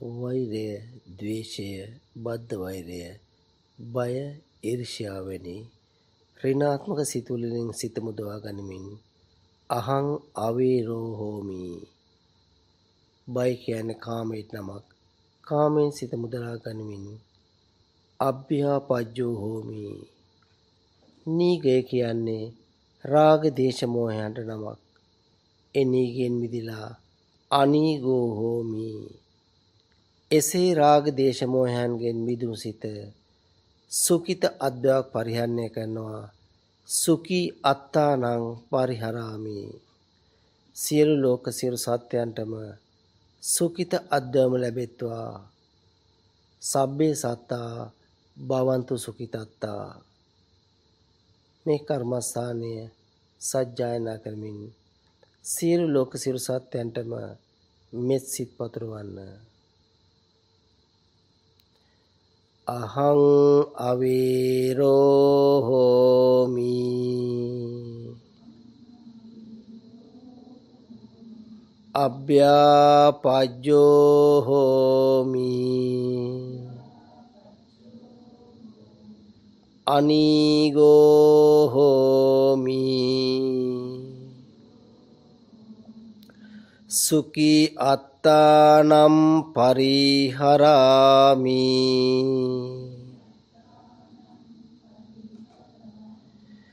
වෛරය, ද්වේෂය, බද්ධ වෛරය, බය, ඊර්ෂ්‍යාව වැනි ඍණාත්මක සිතුවිලින් සිත මුදවා ගනිමින් අහං අවීරෝ හෝමි. බය කියන්නේ කාමයට නමක්. කාමෙන් සිත මුදලා ගනිමින් අභ්‍යාපජ්ජෝ හෝමි. නීගය කියන්නේ රාග දේශ මොහයන්ට නමක්. ඒ නීගෙන් මිදිලා අනීගෝ හෝමි. එසේ රාග දේශ මොහයන්ගෙන් මිදුණු සිත සුකිත අද්වයක් පරිහරණය කරනවා. සුකී අත්තානං පරිහරාමි. සියලු ලෝක සියලු සත්‍යයන්ටම සුකිත අද්වයම ලැබෙත්වා. සබ්බේ සත්තා භවන්තු සුඛිතත්තා. මේ කර්මස්ථානය සජ්ජායනා කරමින් සියලු ලෝක සියලු සත්‍යයන්ටම මෙත් සිත් පතුරවන්න. අහං අවීරෝ හෝමි අභ්‍යාපජ්ජෝ හෝමි අනීගෝ හෝමි සුකී අත්තානම් පරිහරාමි.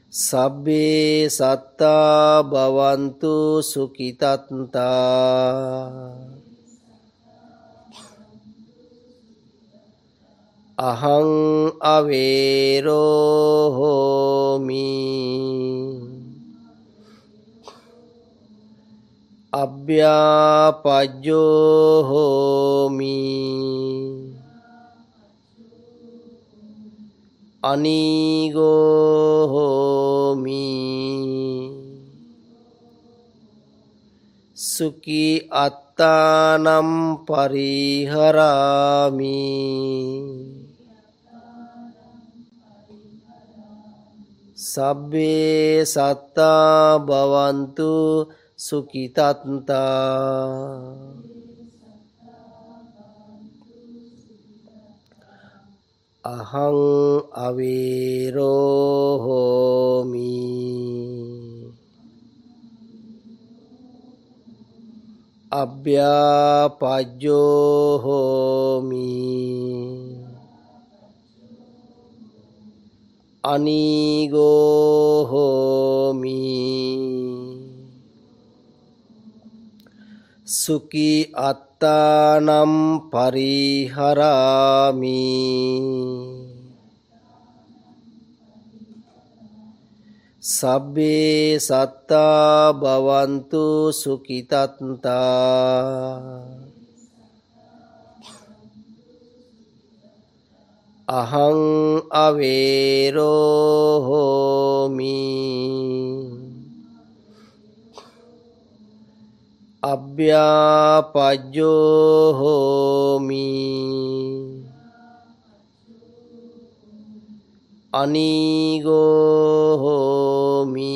සබ්බේ සත්තා භවන්තු සුඛිතත්තා. අහං අවේරෝ හෝමි. අභ්‍යාපජ්ජෝ හෝමි අනීගෝ හෝමි සුකී අත්තානම් පරිහරාමි සබ්බේ සත්තා භවන්තු සුඛිතත්තා අහං අවීරෝ හෝමි අභ්‍යාපජ්ජෝ හෝමි අනීගෝ හෝමි සුකී අත්තානම් පරිහරාමි. සබ්බේ සත්තා භවන්තු සුඛිතත්තා. අහං අවේරෝ හෝමි. අභ්‍යාපජ්ජෝ හෝමි අනීගෝ හෝමි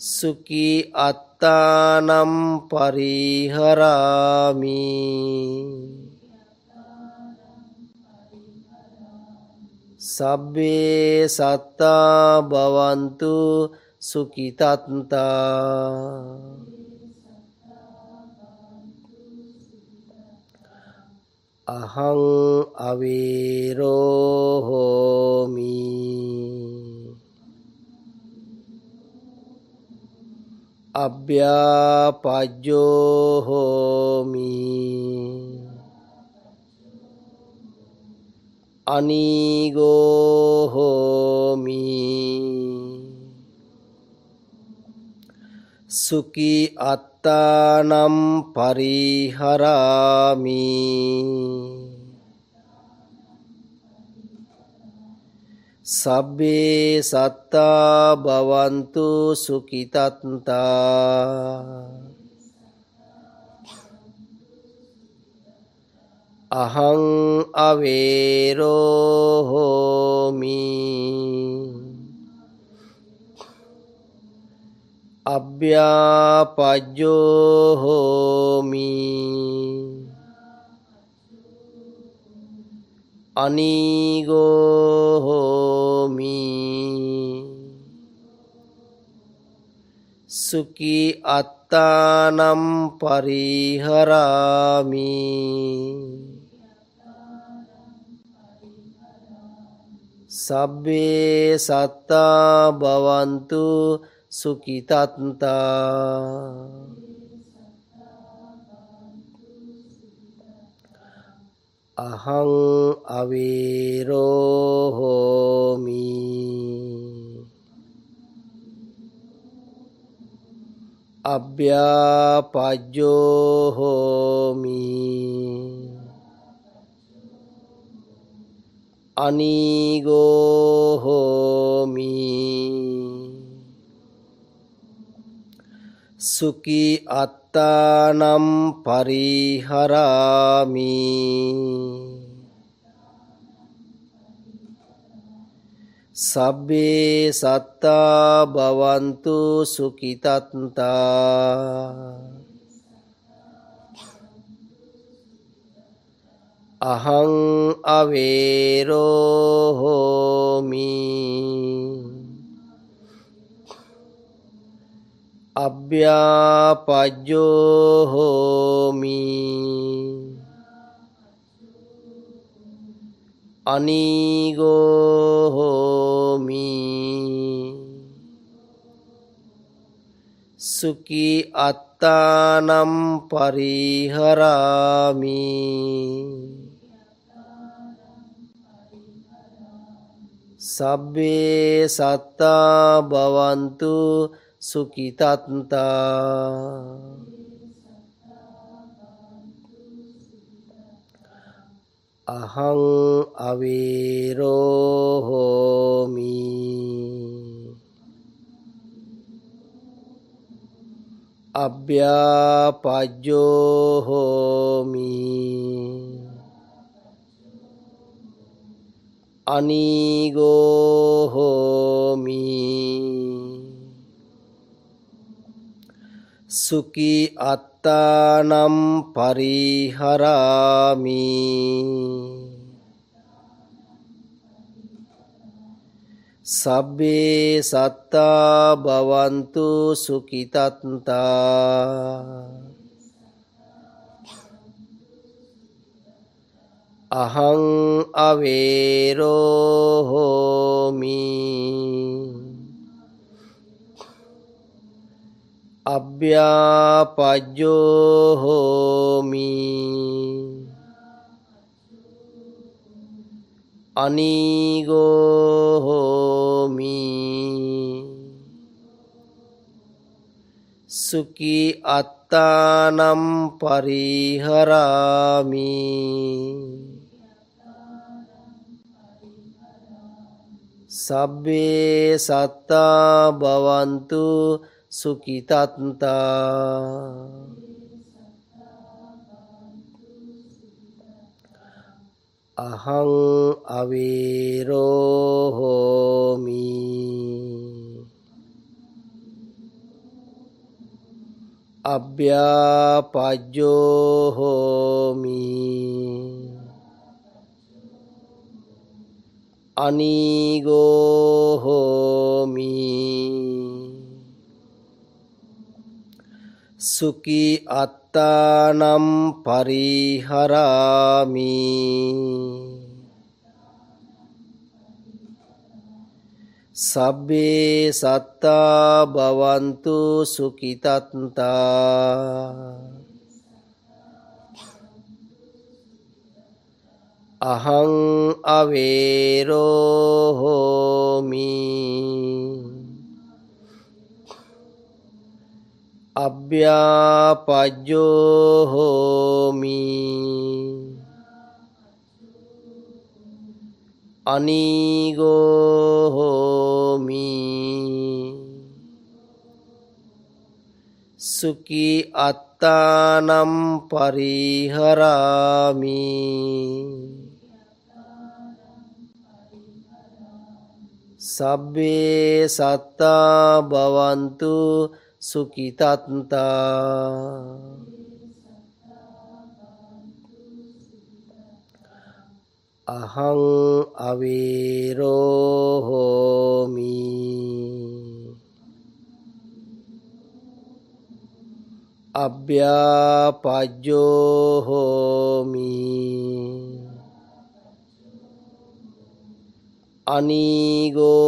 සුකී අත්තානම් පරිහරාමි සබ්බේ සත්තා භවන්තු සුඛිතත්තා අහං අවීරෝ හෝමි අභ්‍යාපජ්ජෝ හෝමි අනීගෝ හෝමි සුකී අත්තානම් පරිහරාමි. සබ්බේ සත්තා භවන්තු සුඛිතත්තා. අහං අවේරෝ හෝමි. අභ්‍යාපජ්ජෝ හෝමි අනීගෝ හෝමි සුකී අත්තානම් පරිහරාමි සබ්බේ සත්තා භවන්තු සුකිතත්තා අහං අවේරෝහෝමි අභ්‍යාපජ්ජෝහෝමි අනීගෝහෝමි සුකී අත්තානම් පරිහරාමි. සබ්බේ සත්තා භවන්තු සුකිතත්තා අහං අවේරෝහෝමි අභ්‍යාපජ්ජෝහෝමි අනීගෝහෝමි සුකී අත්තානම් පරිහරාමි සබ්බේ සත්තා භවන්තු සුකිතත්තා අහං අවේරෝහෝමි අභ්‍යාපජ්ජෝහෝමි අනීගෝහෝමි සුකී අත්තානම් පරිහරාමි. සබ්බේ සත්තා භවන්තු සුකිතත්තා අහං අවේරෝහෝමි අභ්‍යාපජ්ජෝහෝමි අනීගෝහෝමි සුකී අත්තානම් පරිහරාමි සබ්බේ සත්තා භවන්තු සුකිතත්තා අහං අවේරෝහෝමි අභ්‍යාපජ්ජෝහෝමි අනීගෝහෝමි සුකී අත්තානම් පරිහරාමි. සබ්බේ සත්තා භවන්තු සුකිතත්තා අහං අවේරෝහෝමි අභ්‍යාපජ්ජෝහෝමි අනීගෝහෝමි සුකී අත්තානම් පරිහරාමි සබ්බේ සත්තා භවන්තු සුකිතත්තා අහං අවේරෝහෝමි අභ්‍යාපජ්ජෝහෝමි අනීගෝහෝමි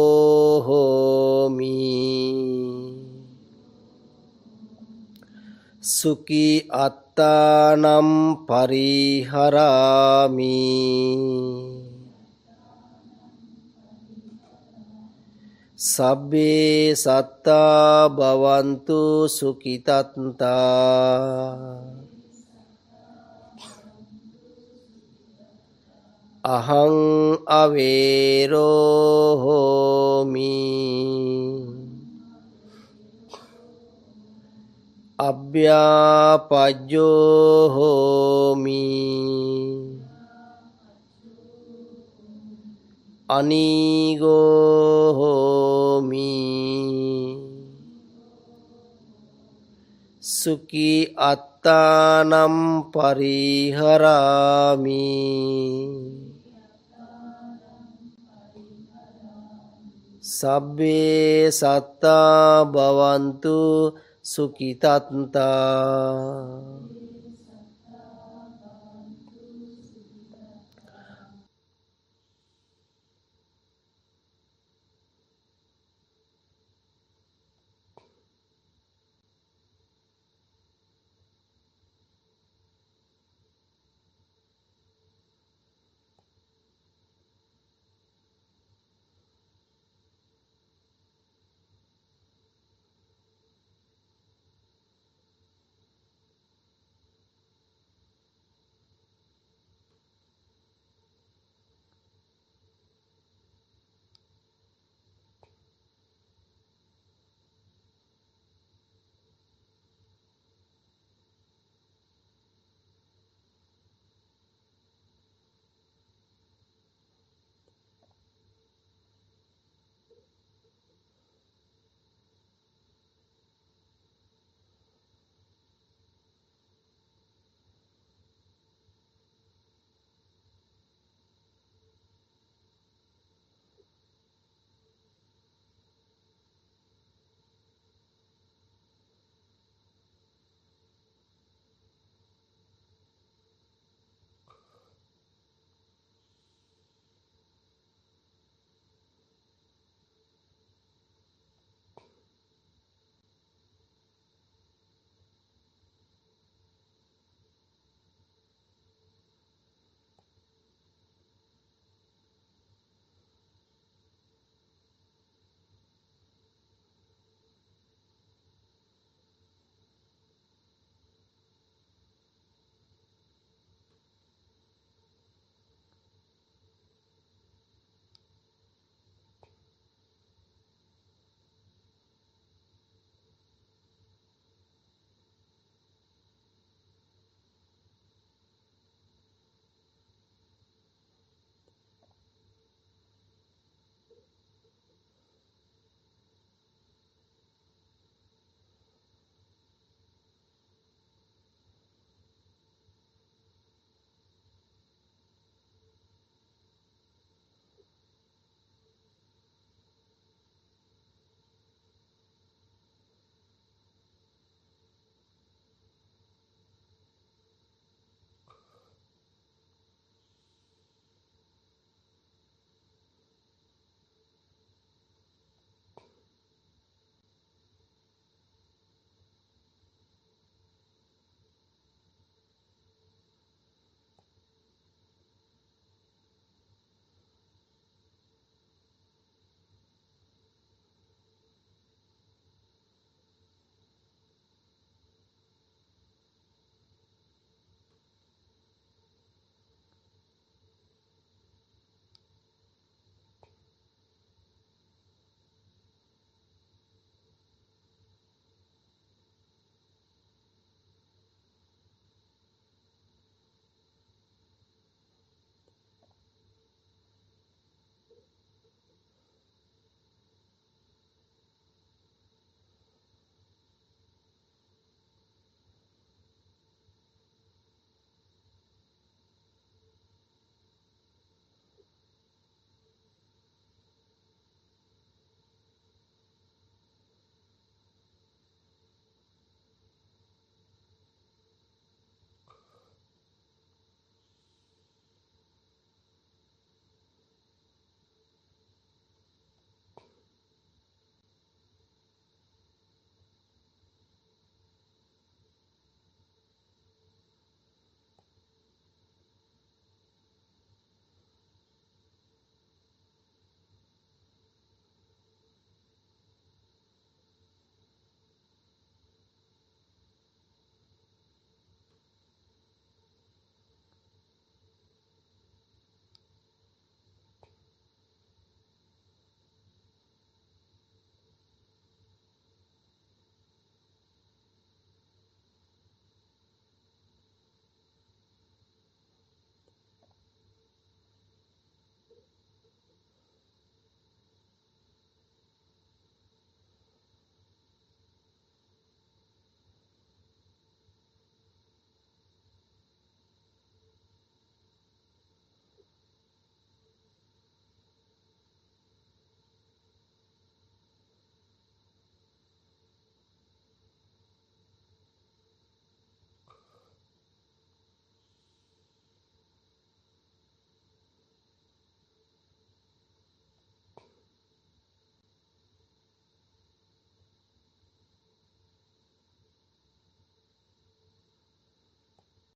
සුකි අත්තානම් පරිහරාමි. සබ්බේ සත්තා භවන්තු සුකිතත්තා අහං අවේරෝහෝමි අභ්‍යාපජ්ජෝහෝමි අනීගෝහෝමි සුකි අත්තානම් පරිහරාමි සබ්බේ සත්තා භවන්තු සුකිතත්තා